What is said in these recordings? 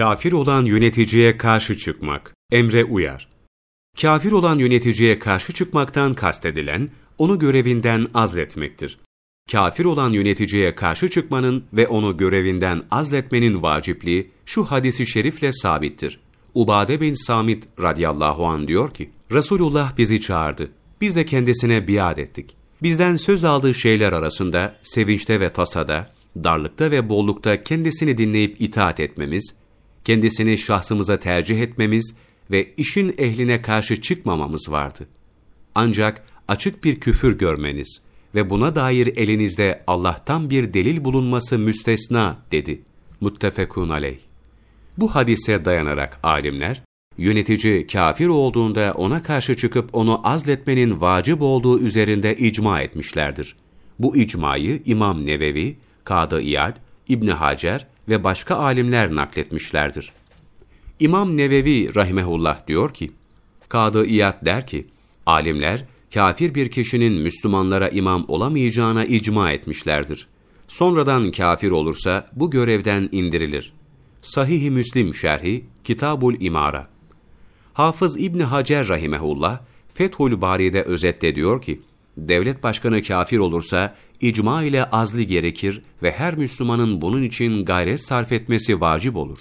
Kafir olan yöneticiye karşı çıkmak, emre uyar. Kafir olan yöneticiye karşı çıkmaktan kastedilen, onu görevinden azletmektir. Kafir olan yöneticiye karşı çıkmanın ve onu görevinden azletmenin vacipliği şu hadisi şerifle sabittir. Ubade bin Samit radıyallahu an diyor ki, Resulullah bizi çağırdı. Biz de kendisine biat ettik. Bizden söz aldığı şeyler arasında sevinçte ve tasada, darlıkta ve bollukta kendisini dinleyip itaat etmemiz, kendisini şahsımıza tercih etmemiz ve işin ehline karşı çıkmamamız vardı. Ancak açık bir küfür görmeniz ve buna dair elinizde Allah'tan bir delil bulunması müstesna dedi. Muttefekun aleyh. Bu hadise dayanarak alimler, yönetici kafir olduğunda ona karşı çıkıp onu azletmenin vacip olduğu üzerinde icma etmişlerdir. Bu icmayı İmam Nevevi, Kadı İyad, İbn Hacer ve başka alimler nakletmişlerdir. İmam Nevevi rahimehullah diyor ki, Kadı İyad der ki, alimler kafir bir kişinin Müslümanlara imam olamayacağına icma etmişlerdir. Sonradan kafir olursa bu görevden indirilir. Sahih-i Müslim şerhi Kitabul İmara. Hafız İbn Hacer rahimehullah Fethül Bari'de özetle diyor ki, devlet başkanı kafir olursa icma ile azli gerekir ve her Müslümanın bunun için gayret sarf etmesi vacip olur.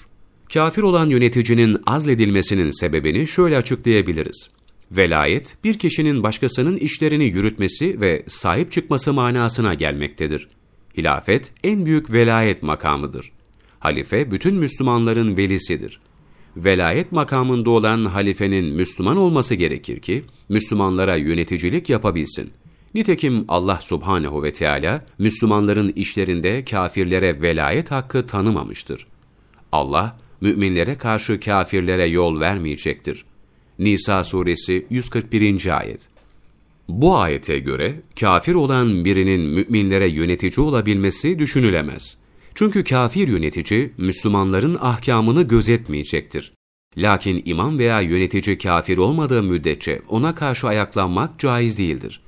Kafir olan yöneticinin azledilmesinin sebebini şöyle açıklayabiliriz. Velayet, bir kişinin başkasının işlerini yürütmesi ve sahip çıkması manasına gelmektedir. Hilafet, en büyük velayet makamıdır. Halife, bütün Müslümanların velisidir. Velayet makamında olan halifenin Müslüman olması gerekir ki, Müslümanlara yöneticilik yapabilsin. Nitekim Allah subhanehu ve Teala Müslümanların işlerinde kafirlere velayet hakkı tanımamıştır. Allah, müminlere karşı kafirlere yol vermeyecektir. Nisa suresi 141. ayet. Bu ayete göre kafir olan birinin müminlere yönetici olabilmesi düşünülemez. Çünkü kafir yönetici Müslümanların ahkamını gözetmeyecektir. Lakin imam veya yönetici kafir olmadığı müddetçe ona karşı ayaklanmak caiz değildir.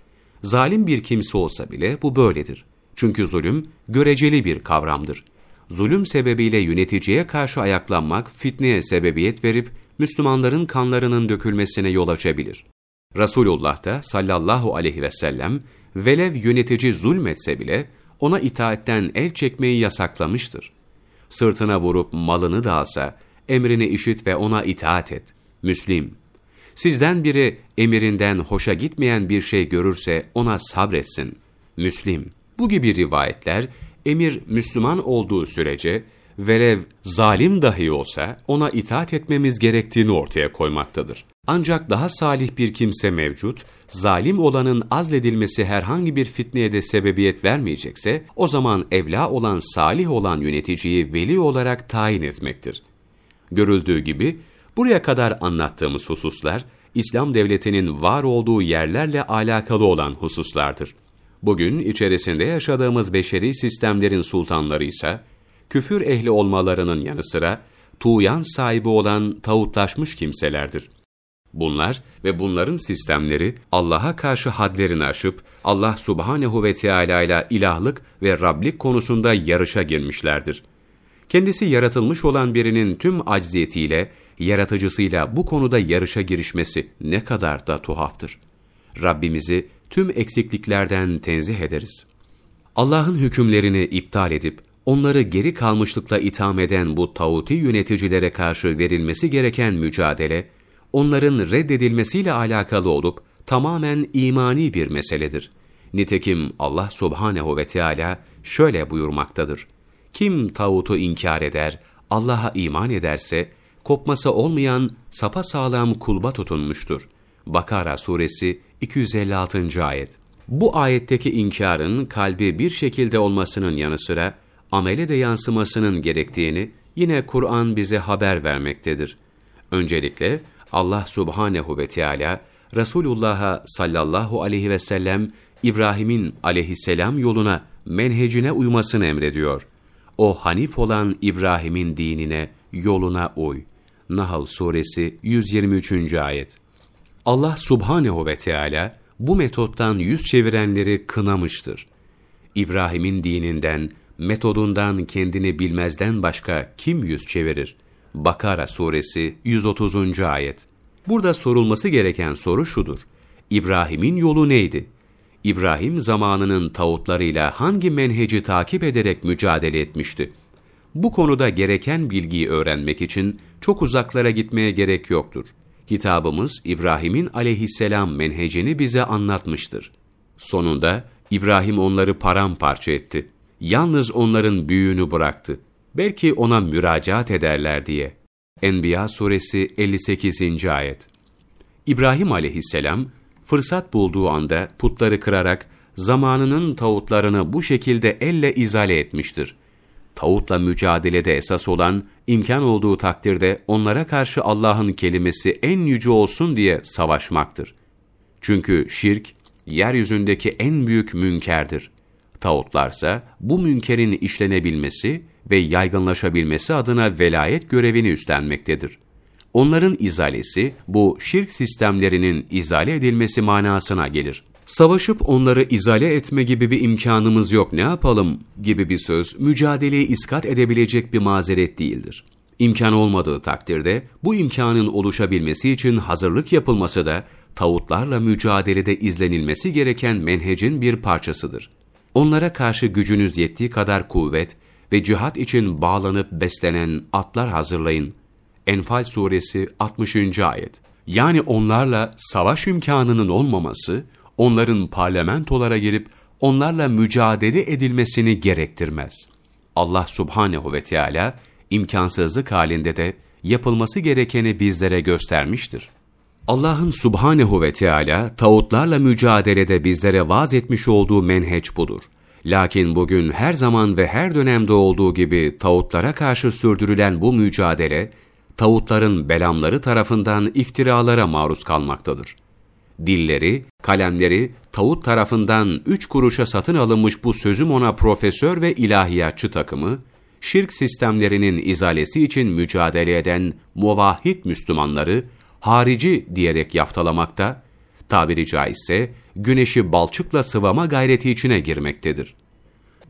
Zalim bir kimse olsa bile bu böyledir. Çünkü zulüm göreceli bir kavramdır. Zulüm sebebiyle yöneticiye karşı ayaklanmak fitneye sebebiyet verip Müslümanların kanlarının dökülmesine yol açabilir. Resulullah da sallallahu aleyhi ve sellem velev yönetici zulmetse bile ona itaatten el çekmeyi yasaklamıştır. Sırtına vurup malını da alsa emrini işit ve ona itaat et. Müslim Sizden biri emirinden hoşa gitmeyen bir şey görürse ona sabretsin. Müslim. Bu gibi rivayetler emir Müslüman olduğu sürece velev zalim dahi olsa ona itaat etmemiz gerektiğini ortaya koymaktadır. Ancak daha salih bir kimse mevcut, zalim olanın azledilmesi herhangi bir fitneye de sebebiyet vermeyecekse, o zaman evla olan salih olan yöneticiyi veli olarak tayin etmektir. Görüldüğü gibi, buraya kadar anlattığımız hususlar, İslam devletinin var olduğu yerlerle alakalı olan hususlardır. Bugün içerisinde yaşadığımız beşeri sistemlerin sultanları ise, küfür ehli olmalarının yanı sıra, tuğyan sahibi olan tağutlaşmış kimselerdir. Bunlar ve bunların sistemleri Allah'a karşı hadlerini aşıp Allah Subhanehu ve Teala ile ilahlık ve Rablik konusunda yarışa girmişlerdir. Kendisi yaratılmış olan birinin tüm acziyetiyle, yaratıcısıyla bu konuda yarışa girişmesi ne kadar da tuhaftır. Rabbimizi tüm eksikliklerden tenzih ederiz. Allah'ın hükümlerini iptal edip onları geri kalmışlıkla itham eden bu tağuti yöneticilere karşı verilmesi gereken mücadele, onların reddedilmesiyle alakalı olup tamamen imani bir meseledir. Nitekim Allah subhanehu ve Teala şöyle buyurmaktadır. Kim tağutu inkar eder, Allah'a iman ederse, kopması olmayan sapa sağlam kulba tutunmuştur. Bakara suresi 256. ayet. Bu ayetteki inkarın kalbi bir şekilde olmasının yanı sıra amele de yansımasının gerektiğini yine Kur'an bize haber vermektedir. Öncelikle Allah subhanehu ve Teala Resulullah'a sallallahu aleyhi ve sellem İbrahim'in aleyhisselam yoluna, menhecine uymasını emrediyor. O hanif olan İbrahim'in dinine, yoluna uy. Nahl suresi 123. ayet. Allah subhanehu ve Teala bu metottan yüz çevirenleri kınamıştır. İbrahim'in dininden, metodundan kendini bilmezden başka kim yüz çevirir? Bakara suresi 130. ayet. Burada sorulması gereken soru şudur. İbrahim'in yolu neydi? İbrahim zamanının tağutlarıyla hangi menheci takip ederek mücadele etmişti? Bu konuda gereken bilgiyi öğrenmek için çok uzaklara gitmeye gerek yoktur. Kitabımız İbrahim'in aleyhisselam menhecini bize anlatmıştır. Sonunda İbrahim onları paramparça etti. Yalnız onların büyüğünü bıraktı. Belki ona müracaat ederler diye. Enbiya suresi 58. ayet. İbrahim aleyhisselam fırsat bulduğu anda putları kırarak zamanının tağutlarını bu şekilde elle izale etmiştir. Tağutla mücadelede esas olan, imkan olduğu takdirde onlara karşı Allah'ın kelimesi en yüce olsun diye savaşmaktır. Çünkü şirk, yeryüzündeki en büyük münkerdir. Tağutlarsa bu münkerin işlenebilmesi ve yaygınlaşabilmesi adına velayet görevini üstlenmektedir. Onların izalesi, bu şirk sistemlerinin izale edilmesi manasına gelir. Savaşıp onları izale etme gibi bir imkanımız yok ne yapalım gibi bir söz, mücadeleyi iskat edebilecek bir mazeret değildir. İmkan olmadığı takdirde, bu imkanın oluşabilmesi için hazırlık yapılması da, tağutlarla mücadelede izlenilmesi gereken menhecin bir parçasıdır. Onlara karşı gücünüz yettiği kadar kuvvet ve cihat için bağlanıp beslenen atlar hazırlayın. Enfal suresi 60. ayet. Yani onlarla savaş imkanının olmaması, onların parlamentolara gelip onlarla mücadele edilmesini gerektirmez. Allah subhanehu ve Teala imkansızlık halinde de yapılması gerekeni bizlere göstermiştir. Allah'ın subhanehu ve Teala tağutlarla mücadelede bizlere vaaz etmiş olduğu menheç budur. Lakin bugün her zaman ve her dönemde olduğu gibi tağutlara karşı sürdürülen bu mücadele, tağutların belamları tarafından iftiralara maruz kalmaktadır. Dilleri, kalemleri tağut tarafından üç kuruşa satın alınmış bu sözüm ona profesör ve ilahiyatçı takımı, şirk sistemlerinin izalesi için mücadele eden muvahhid Müslümanları, harici diyerek yaftalamakta, tabiri caizse güneşi balçıkla sıvama gayreti içine girmektedir.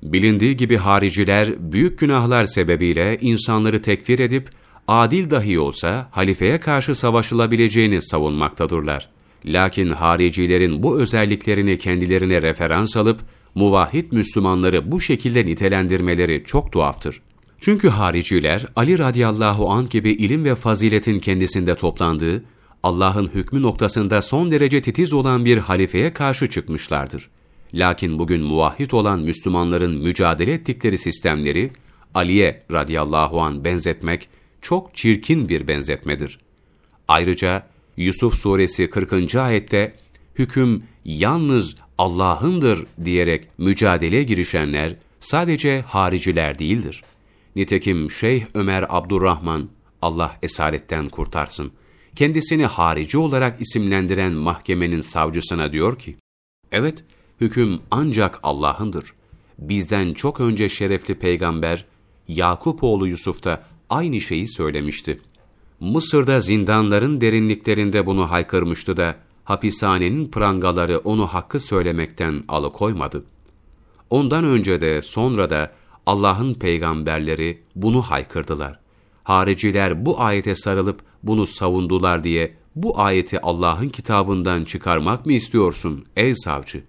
Bilindiği gibi hariciler büyük günahlar sebebiyle insanları tekfir edip adil dahi olsa halifeye karşı savaşılabileceğini savunmaktadırlar. Lakin haricilerin bu özelliklerini kendilerine referans alıp muvahhid Müslümanları bu şekilde nitelendirmeleri çok tuhaftır. Çünkü hariciler Ali radıyallahu an gibi ilim ve faziletin kendisinde toplandığı, Allah'ın hükmü noktasında son derece titiz olan bir halifeye karşı çıkmışlardır. Lakin bugün muvahhid olan Müslümanların mücadele ettikleri sistemleri Ali'ye radıyallahu an benzetmek çok çirkin bir benzetmedir. Ayrıca Yusuf suresi 40. ayette hüküm yalnız Allah'ındır diyerek mücadeleye girişenler sadece hariciler değildir. Nitekim Şeyh Ömer Abdurrahman, Allah esaretten kurtarsın, kendisini harici olarak isimlendiren mahkemenin savcısına diyor ki, Evet, hüküm ancak Allah'ındır. Bizden çok önce şerefli peygamber, Yakup oğlu Yusuf da aynı şeyi söylemişti. Mısır'da zindanların derinliklerinde bunu haykırmıştı da, hapishanenin prangaları onu hakkı söylemekten alıkoymadı. Ondan önce de sonra da Allah'ın peygamberleri bunu haykırdılar. Hariciler bu ayete sarılıp bunu savundular diye bu ayeti Allah'ın kitabından çıkarmak mı istiyorsun ey savcı?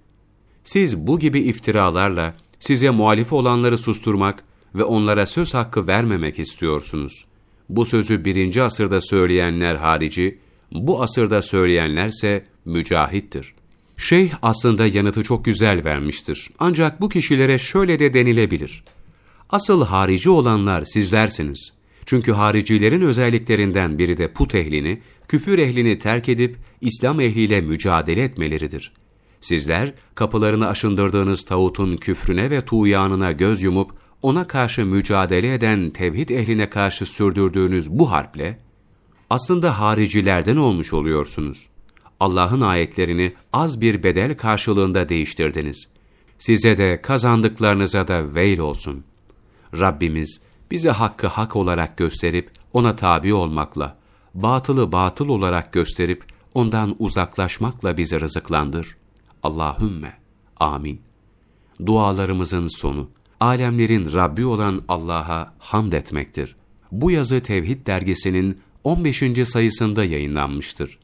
Siz bu gibi iftiralarla size muhalif olanları susturmak ve onlara söz hakkı vermemek istiyorsunuz. Bu sözü birinci asırda söyleyenler harici, bu asırda söyleyenlerse mücahittir. Şeyh aslında yanıtı çok güzel vermiştir. Ancak bu kişilere şöyle de denilebilir. Asıl harici olanlar sizlersiniz. Çünkü haricilerin özelliklerinden biri de put ehlini, küfür ehlini terk edip İslam ehliyle mücadele etmeleridir. Sizler kapılarını aşındırdığınız tağutun küfrüne ve tuğyanına göz yumup ona karşı mücadele eden tevhid ehline karşı sürdürdüğünüz bu harple aslında haricilerden olmuş oluyorsunuz. Allah'ın ayetlerini az bir bedel karşılığında değiştirdiniz. Size de kazandıklarınıza da veil olsun. Rabbimiz bize hakkı hak olarak gösterip ona tabi olmakla, batılı batıl olarak gösterip ondan uzaklaşmakla bizi rızıklandır. Allahümme. Amin. Dualarımızın sonu, alemlerin Rabbi olan Allah'a hamd etmektir. Bu yazı Tevhid dergisinin 15. sayısında yayınlanmıştır.